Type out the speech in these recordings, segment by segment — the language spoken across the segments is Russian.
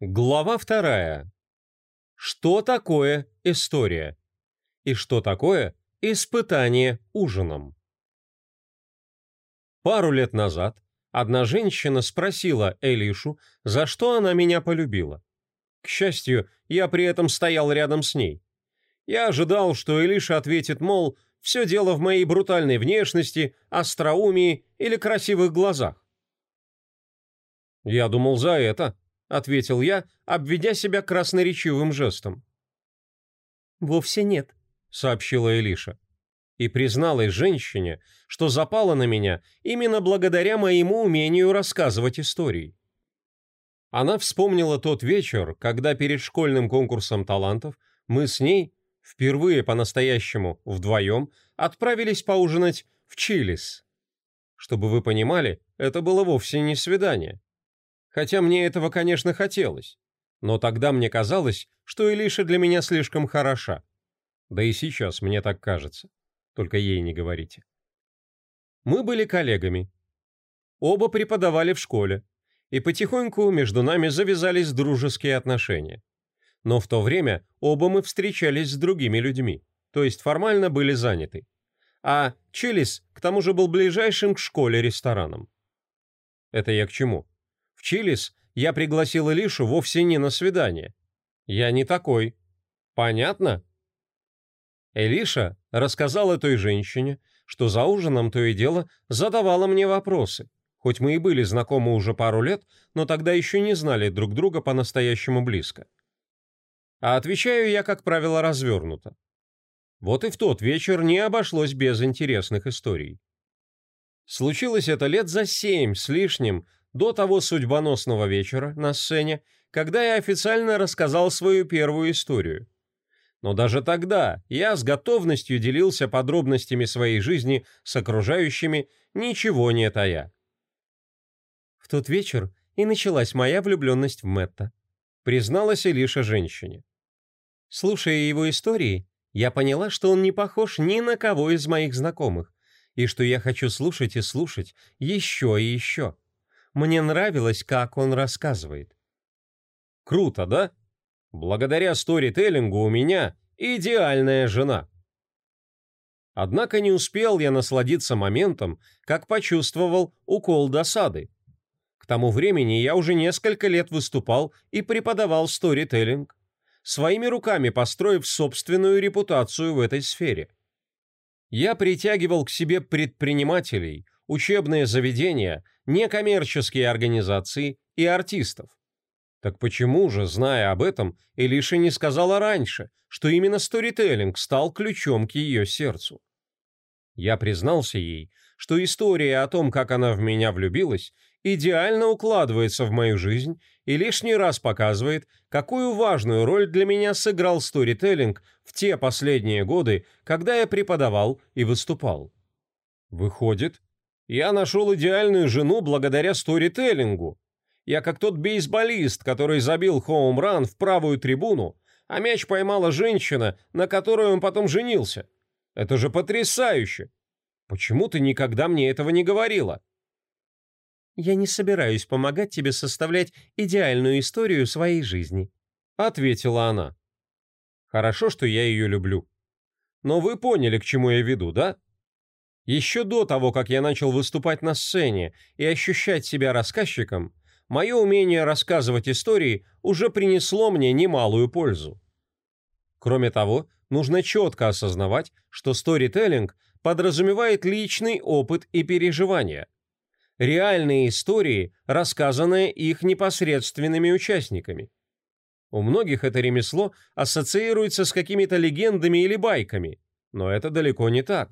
Глава вторая. Что такое история? И что такое испытание ужином? Пару лет назад одна женщина спросила Элишу, за что она меня полюбила. К счастью, я при этом стоял рядом с ней. Я ожидал, что Элиша ответит, мол, все дело в моей брутальной внешности, остроумии или красивых глазах. Я думал за это, — ответил я, обведя себя красноречивым жестом. «Вовсе нет», — сообщила Элиша. И призналась женщине, что запала на меня именно благодаря моему умению рассказывать истории. Она вспомнила тот вечер, когда перед школьным конкурсом талантов мы с ней, впервые по-настоящему вдвоем, отправились поужинать в Чилис. Чтобы вы понимали, это было вовсе не свидание. Хотя мне этого, конечно, хотелось. Но тогда мне казалось, что Илиша для меня слишком хороша. Да и сейчас мне так кажется. Только ей не говорите. Мы были коллегами. Оба преподавали в школе. И потихоньку между нами завязались дружеские отношения. Но в то время оба мы встречались с другими людьми, то есть формально были заняты. А Chili's, к тому же, был ближайшим к школе рестораном. Это я к чему? В Chili's я пригласил Элишу вовсе не на свидание. Я не такой. Понятно? Элиша рассказала той женщине, что за ужином то и дело задавала мне вопросы. Хоть мы и были знакомы уже пару лет, но тогда еще не знали друг друга по-настоящему близко. А отвечаю я, как правило, развернуто. Вот и в тот вечер не обошлось без интересных историй. Случилось это лет за семь с лишним до того судьбоносного вечера на сцене, когда я официально рассказал свою первую историю. Но даже тогда я с готовностью делился подробностями своей жизни с окружающими, ничего не тая. В тот вечер и началась моя влюбленность в Мэтта, призналась Элиша женщине. Слушая его истории, я поняла, что он не похож ни на кого из моих знакомых, и что я хочу слушать и слушать еще и еще. Мне нравилось, как он рассказывает. Круто, да? Благодаря сторителлингу у меня идеальная жена. Однако не успел я насладиться моментом, как почувствовал укол досады. К тому времени я уже несколько лет выступал и преподавал сторителлинг, своими руками построив собственную репутацию в этой сфере. Я притягивал к себе предпринимателей, учебные заведения, некоммерческие организации и артистов. Так почему же, зная об этом, Элиша не сказала раньше, что именно сторителлинг стал ключом к ее сердцу? Я признался ей, что история о том, как она в меня влюбилась, идеально укладывается в мою жизнь и лишний раз показывает, какую важную роль для меня сыграл сторителлинг в те последние годы, когда я преподавал и выступал. Выходит, я нашел идеальную жену благодаря сторителлингу. Я как тот бейсболист, который забил хоум-ран в правую трибуну, а мяч поймала женщина, на которой он потом женился. Это же потрясающе! Почему ты никогда мне этого не говорила? Я не собираюсь помогать тебе составлять идеальную историю своей жизни, ответила она. Хорошо, что я ее люблю. Но вы поняли, к чему я веду, да? Еще до того, как я начал выступать на сцене и ощущать себя рассказчиком, мое умение рассказывать истории уже принесло мне немалую пользу. Кроме того, нужно четко осознавать, что сторителлинг подразумевает личный опыт и переживания. Реальные истории, рассказанные их непосредственными участниками. У многих это ремесло ассоциируется с какими-то легендами или байками, но это далеко не так.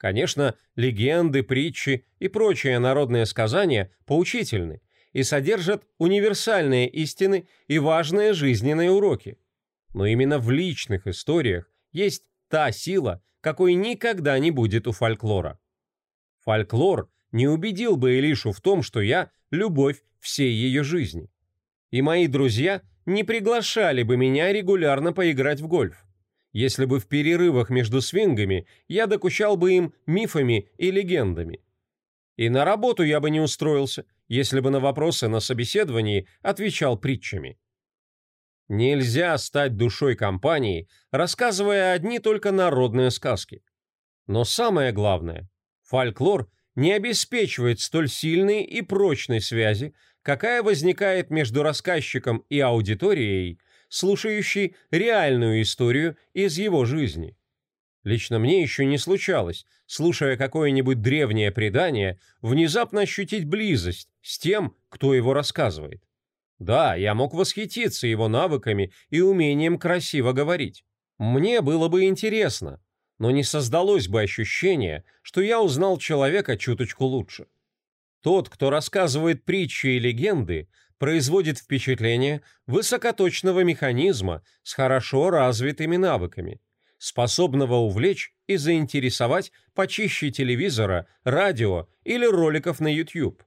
Конечно, легенды, притчи и прочие народные сказания поучительны и содержат универсальные истины и важные жизненные уроки. Но именно в личных историях есть та сила, какой никогда не будет у фольклора. Фольклор не убедил бы Илишу в том, что я – любовь всей ее жизни. И мои друзья не приглашали бы меня регулярно поиграть в гольф если бы в перерывах между свингами я докучал бы им мифами и легендами. И на работу я бы не устроился, если бы на вопросы на собеседовании отвечал притчами. Нельзя стать душой компании, рассказывая одни только народные сказки. Но самое главное, фольклор не обеспечивает столь сильной и прочной связи, какая возникает между рассказчиком и аудиторией, слушающей реальную историю из его жизни. Лично мне еще не случалось, слушая какое-нибудь древнее предание, внезапно ощутить близость с тем, кто его рассказывает. Да, я мог восхититься его навыками и умением красиво говорить. Мне было бы интересно, но не создалось бы ощущение, что я узнал человека чуточку лучше. Тот, кто рассказывает притчи и легенды, производит впечатление высокоточного механизма с хорошо развитыми навыками, способного увлечь и заинтересовать почище телевизора, радио или роликов на YouTube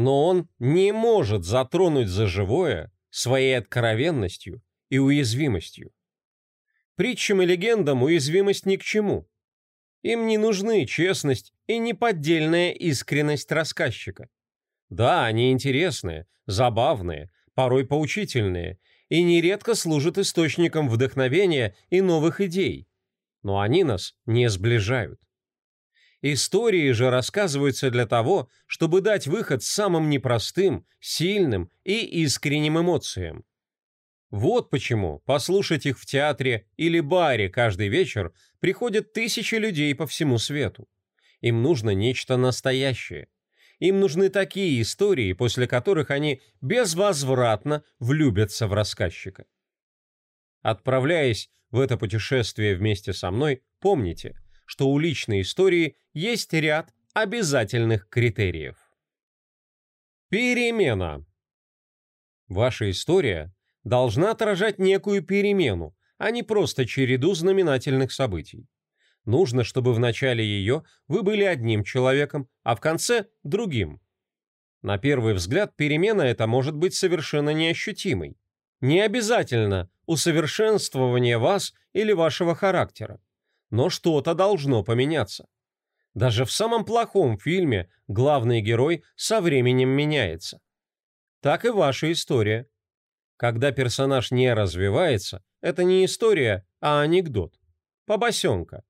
но он не может затронуть за живое своей откровенностью и уязвимостью. Притчам и легендам уязвимость ни к чему. Им не нужны честность и неподдельная искренность рассказчика. Да, они интересные, забавные, порой поучительные и нередко служат источником вдохновения и новых идей, но они нас не сближают. Истории же рассказываются для того, чтобы дать выход самым непростым, сильным и искренним эмоциям. Вот почему послушать их в театре или баре каждый вечер приходят тысячи людей по всему свету. Им нужно нечто настоящее. Им нужны такие истории, после которых они безвозвратно влюбятся в рассказчика. Отправляясь в это путешествие вместе со мной, помните – что у личной истории есть ряд обязательных критериев. Перемена. Ваша история должна отражать некую перемену, а не просто череду знаменательных событий. Нужно, чтобы в начале ее вы были одним человеком, а в конце – другим. На первый взгляд перемена эта может быть совершенно неощутимой. Не обязательно усовершенствование вас или вашего характера но что-то должно поменяться. Даже в самом плохом фильме главный герой со временем меняется. Так и ваша история. Когда персонаж не развивается, это не история, а анекдот. Побосенка.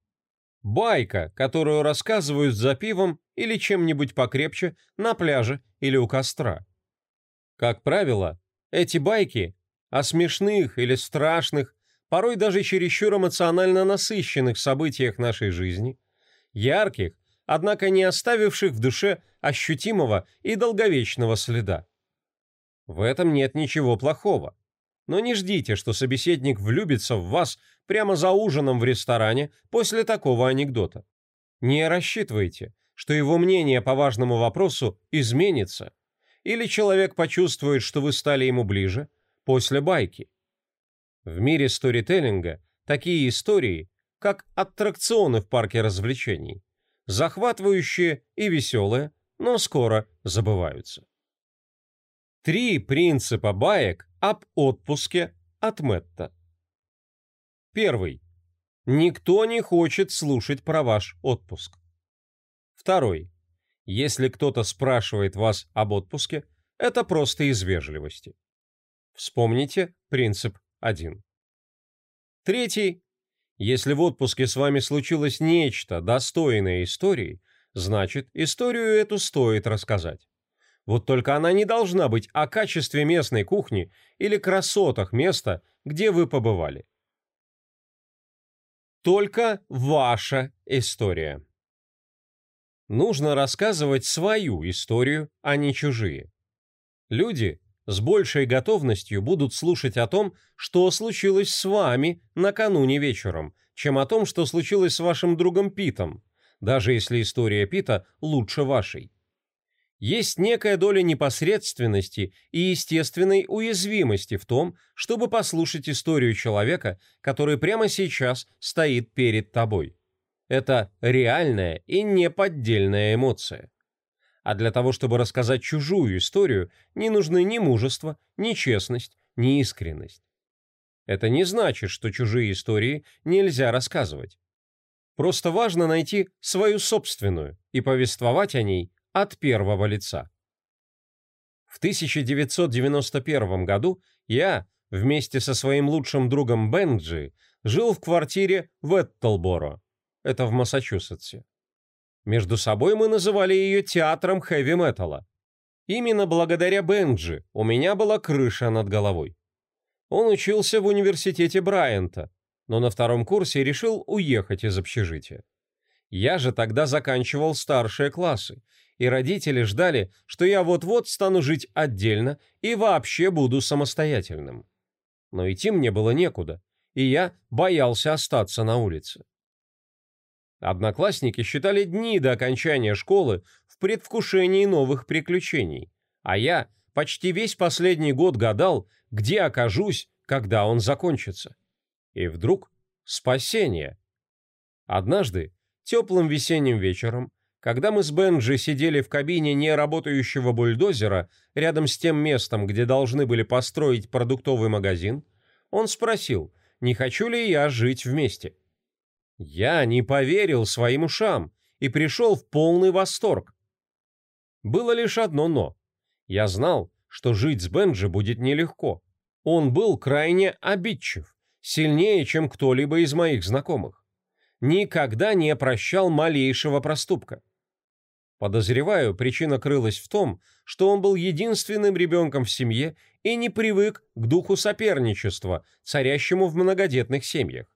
Байка, которую рассказывают за пивом или чем-нибудь покрепче на пляже или у костра. Как правило, эти байки о смешных или страшных порой даже чересчур эмоционально насыщенных событиях нашей жизни, ярких, однако не оставивших в душе ощутимого и долговечного следа. В этом нет ничего плохого. Но не ждите, что собеседник влюбится в вас прямо за ужином в ресторане после такого анекдота. Не рассчитывайте, что его мнение по важному вопросу изменится, или человек почувствует, что вы стали ему ближе после байки. В мире сторителлинга такие истории, как аттракционы в парке развлечений, захватывающие и веселые, но скоро забываются. Три принципа баек об отпуске от Мэтта. Первый. Никто не хочет слушать про ваш отпуск. Второй. Если кто-то спрашивает вас об отпуске, это просто из вежливости. Вспомните принцип 1. Третий. Если в отпуске с вами случилось нечто достойное истории, значит, историю эту стоит рассказать. Вот только она не должна быть о качестве местной кухни или красотах места, где вы побывали. Только ваша история. Нужно рассказывать свою историю, а не чужие. Люди с большей готовностью будут слушать о том, что случилось с вами накануне вечером, чем о том, что случилось с вашим другом Питом, даже если история Пита лучше вашей. Есть некая доля непосредственности и естественной уязвимости в том, чтобы послушать историю человека, который прямо сейчас стоит перед тобой. Это реальная и неподдельная эмоция. А для того, чтобы рассказать чужую историю, не нужны ни мужество, ни честность, ни искренность. Это не значит, что чужие истории нельзя рассказывать. Просто важно найти свою собственную и повествовать о ней от первого лица. В 1991 году я, вместе со своим лучшим другом Бенджи жил в квартире в Эттлборо, это в Массачусетсе. Между собой мы называли ее театром хэви-металла. Именно благодаря Бенджи у меня была крыша над головой. Он учился в университете Брайанта, но на втором курсе решил уехать из общежития. Я же тогда заканчивал старшие классы, и родители ждали, что я вот-вот стану жить отдельно и вообще буду самостоятельным. Но идти мне было некуда, и я боялся остаться на улице. Одноклассники считали дни до окончания школы в предвкушении новых приключений, а я почти весь последний год гадал, где окажусь, когда он закончится. И вдруг спасение. Однажды, теплым весенним вечером, когда мы с Бенджи сидели в кабине неработающего бульдозера рядом с тем местом, где должны были построить продуктовый магазин, он спросил, не хочу ли я жить вместе. Я не поверил своим ушам и пришел в полный восторг. Было лишь одно «но». Я знал, что жить с Бенджи будет нелегко. Он был крайне обидчив, сильнее, чем кто-либо из моих знакомых. Никогда не прощал малейшего проступка. Подозреваю, причина крылась в том, что он был единственным ребенком в семье и не привык к духу соперничества, царящему в многодетных семьях.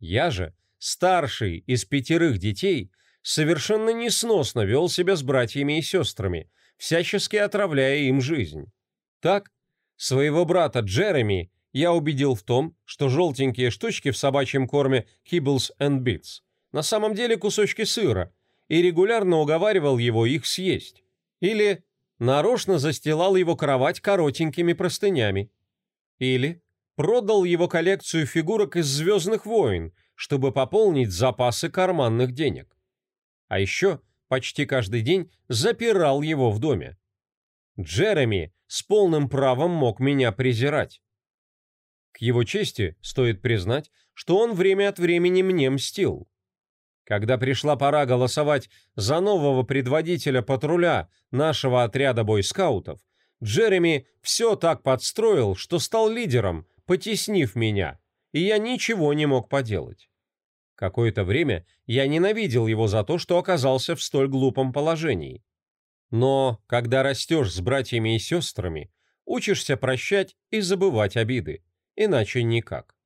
Я же, старший из пятерых детей, совершенно несносно вел себя с братьями и сестрами, всячески отравляя им жизнь. Так, своего брата Джереми я убедил в том, что желтенькие штучки в собачьем корме Kibbles and Bits на самом деле кусочки сыра – и регулярно уговаривал его их съесть. Или нарочно застилал его кровать коротенькими простынями. Или продал его коллекцию фигурок из «Звездных войн», чтобы пополнить запасы карманных денег. А еще почти каждый день запирал его в доме. Джереми с полным правом мог меня презирать. К его чести стоит признать, что он время от времени мне мстил. Когда пришла пора голосовать за нового предводителя патруля нашего отряда бойскаутов, Джереми все так подстроил, что стал лидером, потеснив меня, и я ничего не мог поделать. Какое-то время я ненавидел его за то, что оказался в столь глупом положении. Но когда растешь с братьями и сестрами, учишься прощать и забывать обиды, иначе никак.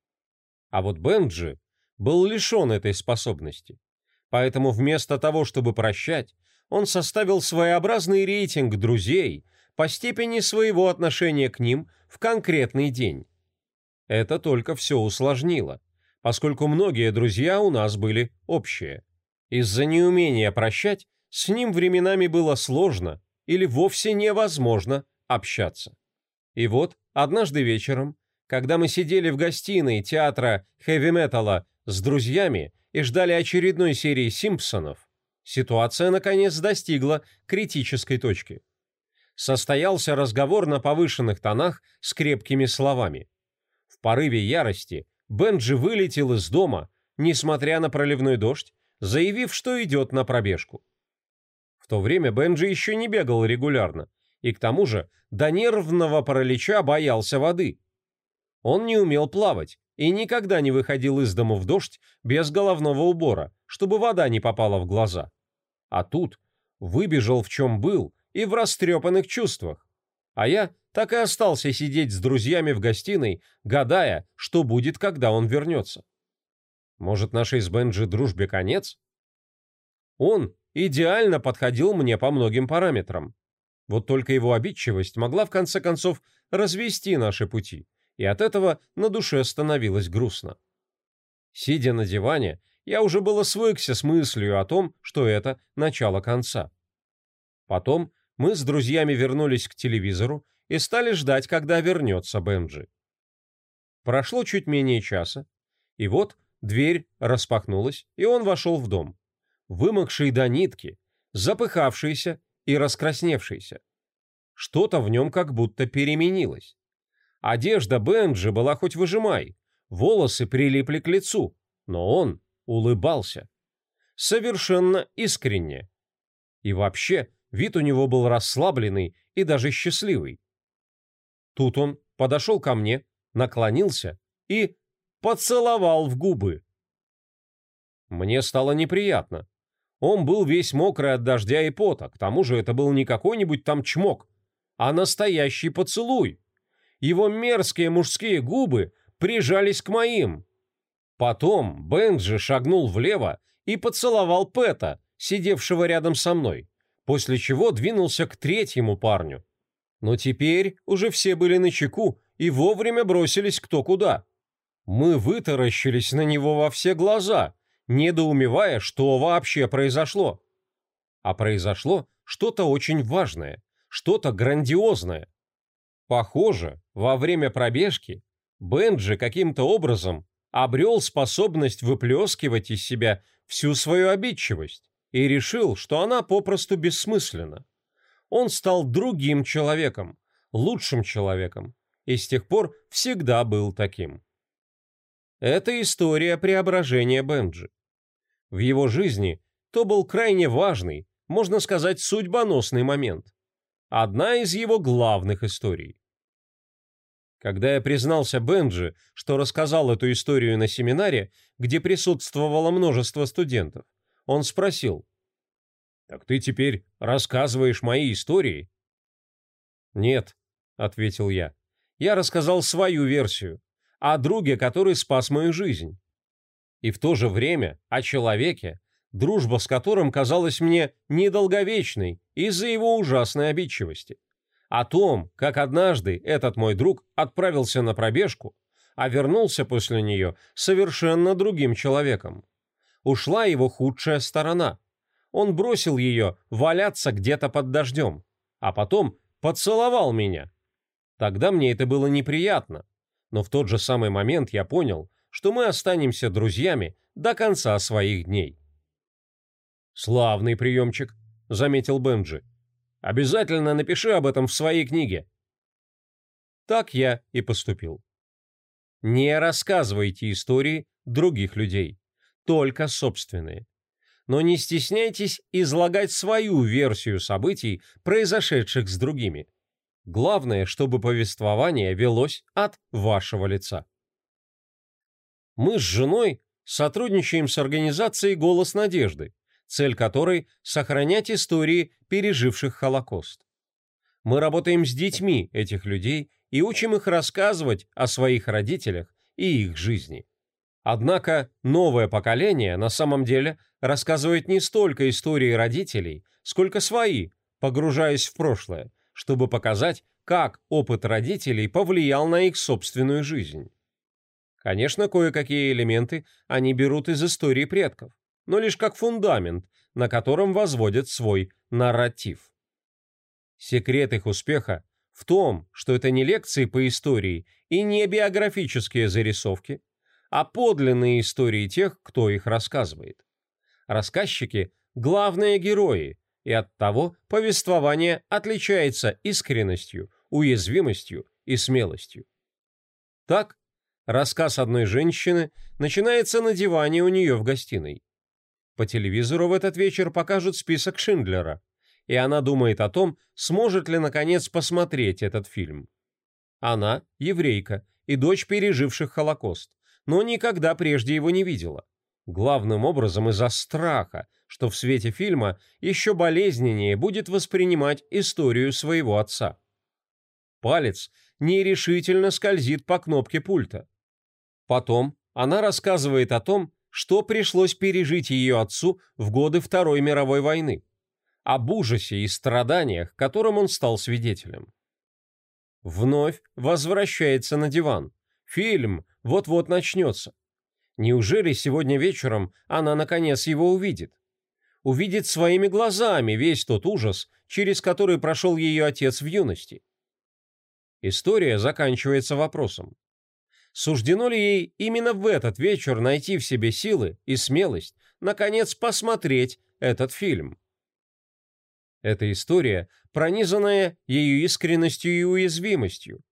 А вот Бенджи был лишен этой способности. Поэтому вместо того, чтобы прощать, он составил своеобразный рейтинг друзей по степени своего отношения к ним в конкретный день. Это только все усложнило, поскольку многие друзья у нас были общие. Из-за неумения прощать с ним временами было сложно или вовсе невозможно общаться. И вот однажды вечером, когда мы сидели в гостиной театра хэви-металла с друзьями и ждали очередной серии «Симпсонов», ситуация, наконец, достигла критической точки. Состоялся разговор на повышенных тонах с крепкими словами. В порыве ярости Бенджи вылетел из дома, несмотря на проливной дождь, заявив, что идет на пробежку. В то время Бенджи еще не бегал регулярно, и к тому же до нервного паралича боялся воды. Он не умел плавать и никогда не выходил из дому в дождь без головного убора, чтобы вода не попала в глаза. А тут выбежал в чем был и в растрепанных чувствах. А я так и остался сидеть с друзьями в гостиной, гадая, что будет, когда он вернется. Может, нашей с Бенджи дружбе конец? Он идеально подходил мне по многим параметрам. Вот только его обидчивость могла в конце концов развести наши пути и от этого на душе становилось грустно. Сидя на диване, я уже было свыкся с мыслью о том, что это начало конца. Потом мы с друзьями вернулись к телевизору и стали ждать, когда вернется Бенджи. Прошло чуть менее часа, и вот дверь распахнулась, и он вошел в дом, вымокший до нитки, запыхавшийся и раскрасневшийся. Что-то в нем как будто переменилось. Одежда Бенджи была хоть выжимай, волосы прилипли к лицу, но он улыбался. Совершенно искренне. И вообще, вид у него был расслабленный и даже счастливый. Тут он подошел ко мне, наклонился и поцеловал в губы. Мне стало неприятно. Он был весь мокрый от дождя и пота, к тому же это был не какой-нибудь там чмок, а настоящий поцелуй. Его мерзкие мужские губы прижались к моим. Потом Бенджи шагнул влево и поцеловал Пэта, сидевшего рядом со мной, после чего двинулся к третьему парню. Но теперь уже все были на чеку и вовремя бросились кто куда. Мы вытаращились на него во все глаза, недоумевая, что вообще произошло. А произошло что-то очень важное, что-то грандиозное. Похоже, во время пробежки Бенджи каким-то образом обрел способность выплескивать из себя всю свою обидчивость и решил, что она попросту бессмысленна. Он стал другим человеком, лучшим человеком, и с тех пор всегда был таким. Это история преображения Бенджи. В его жизни то был крайне важный, можно сказать, судьбоносный момент. Одна из его главных историй. Когда я признался Бенджи, что рассказал эту историю на семинаре, где присутствовало множество студентов, он спросил, «Так ты теперь рассказываешь мои истории?» «Нет», — ответил я, — «я рассказал свою версию, о друге, который спас мою жизнь. И в то же время о человеке, дружба с которым казалась мне недолговечной из-за его ужасной обидчивости о том, как однажды этот мой друг отправился на пробежку, а вернулся после нее совершенно другим человеком. Ушла его худшая сторона. Он бросил ее валяться где-то под дождем, а потом поцеловал меня. Тогда мне это было неприятно, но в тот же самый момент я понял, что мы останемся друзьями до конца своих дней. «Славный приемчик», — заметил Бенджи. Обязательно напиши об этом в своей книге». Так я и поступил. Не рассказывайте истории других людей, только собственные. Но не стесняйтесь излагать свою версию событий, произошедших с другими. Главное, чтобы повествование велось от вашего лица. Мы с женой сотрудничаем с организацией «Голос надежды», цель которой – сохранять истории переживших Холокост. Мы работаем с детьми этих людей и учим их рассказывать о своих родителях и их жизни. Однако новое поколение на самом деле рассказывает не столько истории родителей, сколько свои, погружаясь в прошлое, чтобы показать, как опыт родителей повлиял на их собственную жизнь. Конечно, кое-какие элементы они берут из истории предков, но лишь как фундамент, на котором возводят свой нарратив. Секрет их успеха в том, что это не лекции по истории и не биографические зарисовки, а подлинные истории тех, кто их рассказывает. Рассказчики – главные герои, и оттого повествование отличается искренностью, уязвимостью и смелостью. Так, рассказ одной женщины начинается на диване у нее в гостиной. По телевизору в этот вечер покажут список Шиндлера, и она думает о том, сможет ли наконец посмотреть этот фильм. Она еврейка и дочь переживших Холокост, но никогда прежде его не видела. Главным образом из-за страха, что в свете фильма еще болезненнее будет воспринимать историю своего отца. Палец нерешительно скользит по кнопке пульта. Потом она рассказывает о том, что пришлось пережить ее отцу в годы Второй мировой войны, об ужасе и страданиях, которым он стал свидетелем. Вновь возвращается на диван. Фильм вот-вот начнется. Неужели сегодня вечером она наконец его увидит? Увидит своими глазами весь тот ужас, через который прошел ее отец в юности. История заканчивается вопросом суждено ли ей именно в этот вечер найти в себе силы и смелость, наконец, посмотреть этот фильм. Эта история, пронизанная ее искренностью и уязвимостью,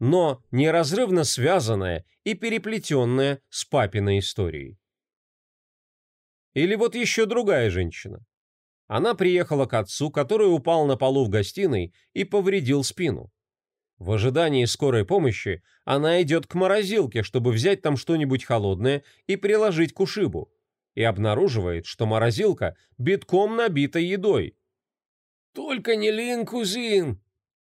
но неразрывно связанная и переплетенная с папиной историей. Или вот еще другая женщина. Она приехала к отцу, который упал на полу в гостиной и повредил спину. В ожидании скорой помощи она идет к морозилке, чтобы взять там что-нибудь холодное и приложить к ушибу, и обнаруживает, что морозилка битком набита едой. «Только не лин, кузин!»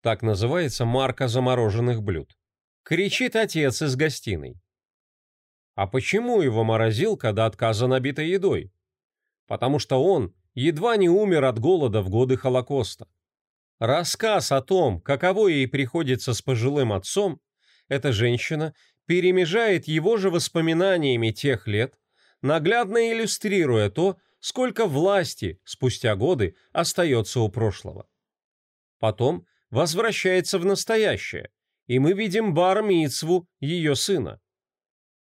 Так называется марка замороженных блюд. Кричит отец из гостиной. А почему его морозилка до отказа набита едой? Потому что он едва не умер от голода в годы Холокоста. Рассказ о том, каково ей приходится с пожилым отцом, эта женщина перемежает его же воспоминаниями тех лет, наглядно иллюстрируя то, сколько власти спустя годы остается у прошлого. Потом возвращается в настоящее, и мы видим бар ее сына.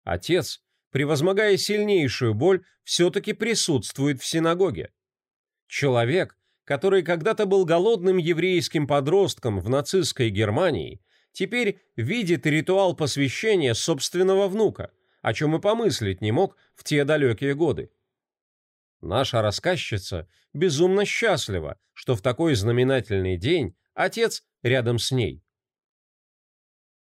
Отец, превозмогая сильнейшую боль, все-таки присутствует в синагоге. Человек, который когда-то был голодным еврейским подростком в нацистской Германии, теперь видит ритуал посвящения собственного внука, о чем и помыслить не мог в те далекие годы. Наша рассказчица безумно счастлива, что в такой знаменательный день отец рядом с ней.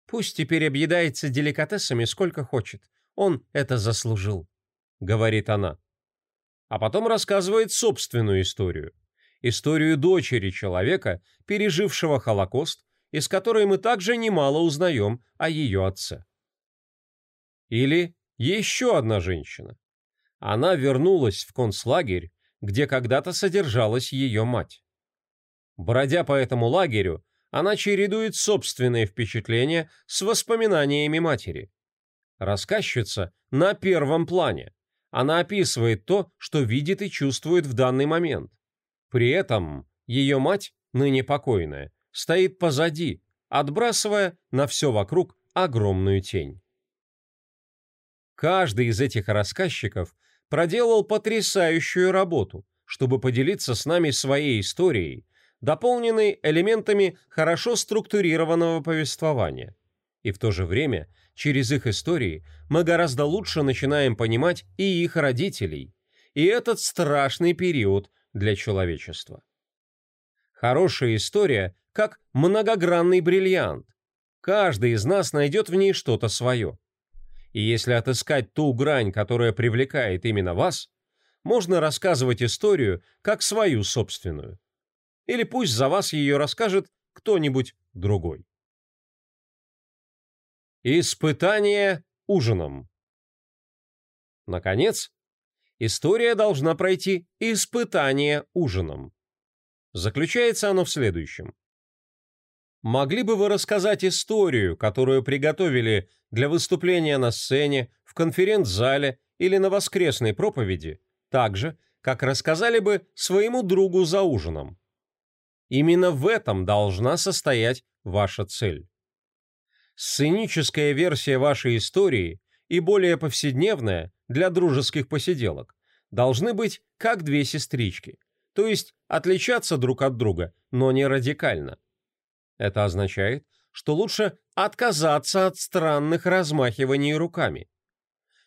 «Пусть теперь объедается деликатесами сколько хочет, он это заслужил», — говорит она. А потом рассказывает собственную историю — историю дочери человека, пережившего Холокост, из которой мы также немало узнаем о ее отце. Или еще одна женщина. Она вернулась в концлагерь, где когда-то содержалась ее мать. Бродя по этому лагерю, она чередует собственные впечатления с воспоминаниями матери. Рассказчица на первом плане. Она описывает то, что видит и чувствует в данный момент. При этом ее мать, ныне покойная, стоит позади, отбрасывая на все вокруг огромную тень. Каждый из этих рассказчиков проделал потрясающую работу, чтобы поделиться с нами своей историей, дополненной элементами хорошо структурированного повествования. И в то же время, через их истории, мы гораздо лучше начинаем понимать и их родителей, и этот страшный период для человечества. Хорошая история как многогранный бриллиант. Каждый из нас найдет в ней что-то свое. И если отыскать ту грань, которая привлекает именно вас, можно рассказывать историю как свою собственную. Или пусть за вас ее расскажет кто-нибудь другой. Испытание ужином. Наконец, история должна пройти испытание ужином. Заключается оно в следующем. Могли бы вы рассказать историю, которую приготовили для выступления на сцене, в конференц-зале или на воскресной проповеди, так же, как рассказали бы своему другу за ужином? Именно в этом должна состоять ваша цель. Сценическая версия вашей истории и более повседневная для дружеских посиделок, должны быть как две сестрички, то есть отличаться друг от друга, но не радикально. Это означает, что лучше отказаться от странных размахиваний руками.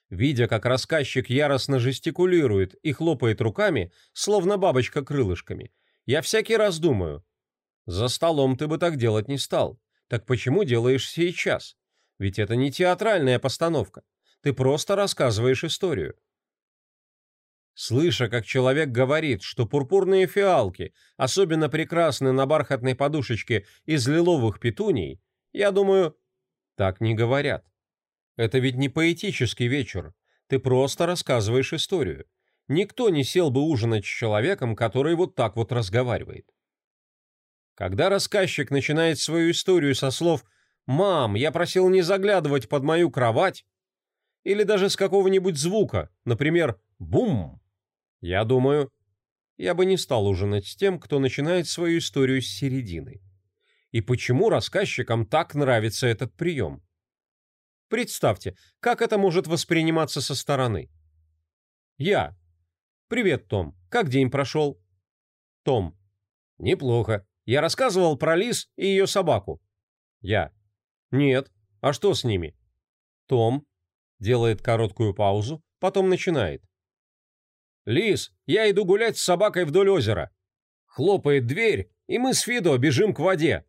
Видя, как рассказчик яростно жестикулирует и хлопает руками, словно бабочка крылышками, я всякий раз думаю, за столом ты бы так делать не стал, так почему делаешь сейчас? Ведь это не театральная постановка. Ты просто рассказываешь историю. Слыша, как человек говорит, что пурпурные фиалки особенно прекрасны на бархатной подушечке из лиловых петуний, я думаю, так не говорят. Это ведь не поэтический вечер. Ты просто рассказываешь историю. Никто не сел бы ужинать с человеком, который вот так вот разговаривает. Когда рассказчик начинает свою историю со слов «Мам, я просил не заглядывать под мою кровать», или даже с какого-нибудь звука, например, «бум». Я думаю, я бы не стал ужинать с тем, кто начинает свою историю с середины. И почему рассказчикам так нравится этот прием? Представьте, как это может восприниматься со стороны. Я. Привет, Том. Как день прошел? Том. Неплохо. Я рассказывал про Лис и ее собаку. Я. Нет. А что с ними? Том делает короткую паузу, потом начинает. «Лис, я иду гулять с собакой вдоль озера». Хлопает дверь, и мы с Фидо бежим к воде.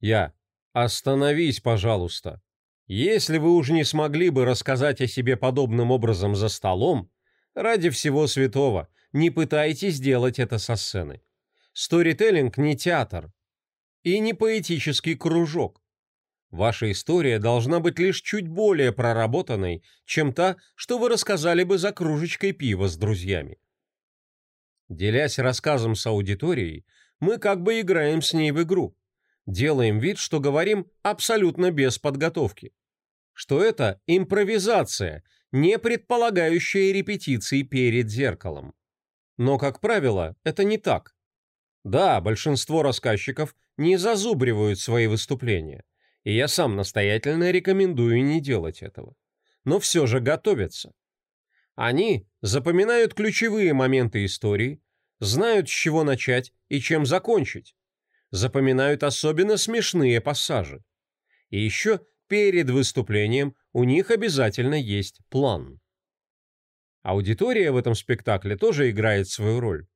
Я. Остановись, пожалуйста. Если вы уж не смогли бы рассказать о себе подобным образом за столом, ради всего святого, не пытайтесь делать это со сцены. Сторителлинг не театр и не поэтический кружок. Ваша история должна быть лишь чуть более проработанной, чем та, что вы рассказали бы за кружечкой пива с друзьями. Делясь рассказом с аудиторией, мы как бы играем с ней в игру. Делаем вид, что говорим абсолютно без подготовки. Что это импровизация, не предполагающая репетиции перед зеркалом. Но, как правило, это не так. Да, большинство рассказчиков не зазубривают свои выступления, и я сам настоятельно рекомендую не делать этого. Но все же готовятся. Они запоминают ключевые моменты истории, знают, с чего начать и чем закончить. Запоминают особенно смешные пассажи. И еще перед выступлением у них обязательно есть план. Аудитория в этом спектакле тоже играет свою роль.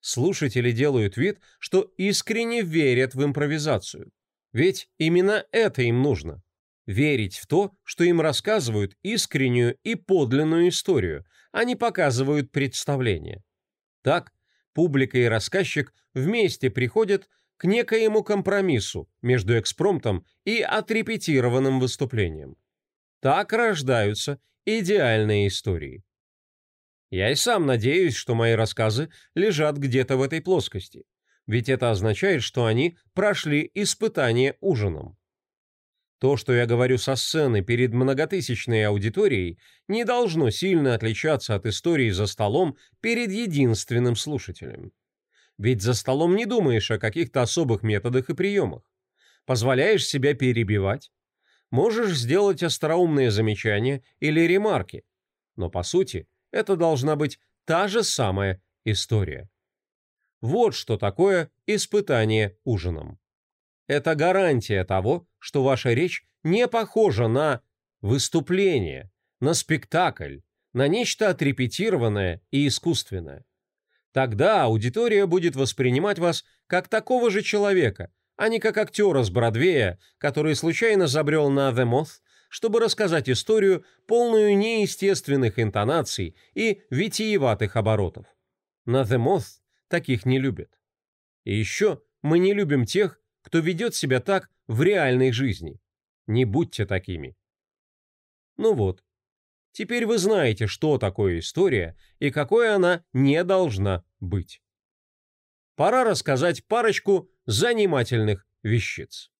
Слушатели делают вид, что искренне верят в импровизацию. Ведь именно это им нужно. Верить в то, что им рассказывают искреннюю и подлинную историю, а не показывают представление. Так, публика и рассказчик вместе приходят к некоему компромиссу между экспромтом и отрепетированным выступлением. Так рождаются идеальные истории. Я и сам надеюсь, что мои рассказы лежат где-то в этой плоскости, ведь это означает, что они прошли испытание ужином. То, что я говорю со сцены перед многотысячной аудиторией, не должно сильно отличаться от истории за столом перед единственным слушателем. Ведь за столом не думаешь о каких-то особых методах и приемах. Позволяешь себя перебивать. Можешь сделать остроумные замечания или ремарки. Но по сути, это должна быть та же самая история. Вот что такое испытание ужином. Это гарантия того, что ваша речь не похожа на выступление, на спектакль, на нечто отрепетированное и искусственное. Тогда аудитория будет воспринимать вас как такого же человека, а не как актера с Бродвея, который случайно забрел на The Moth, чтобы рассказать историю, полную неестественных интонаций и витиеватых оборотов. На The Moth таких не любят. И еще мы не любим тех, кто ведет себя так в реальной жизни. Не будьте такими. Ну вот. Теперь вы знаете, что такое история и какой она не должна быть. Пора рассказать парочку занимательных вещиц.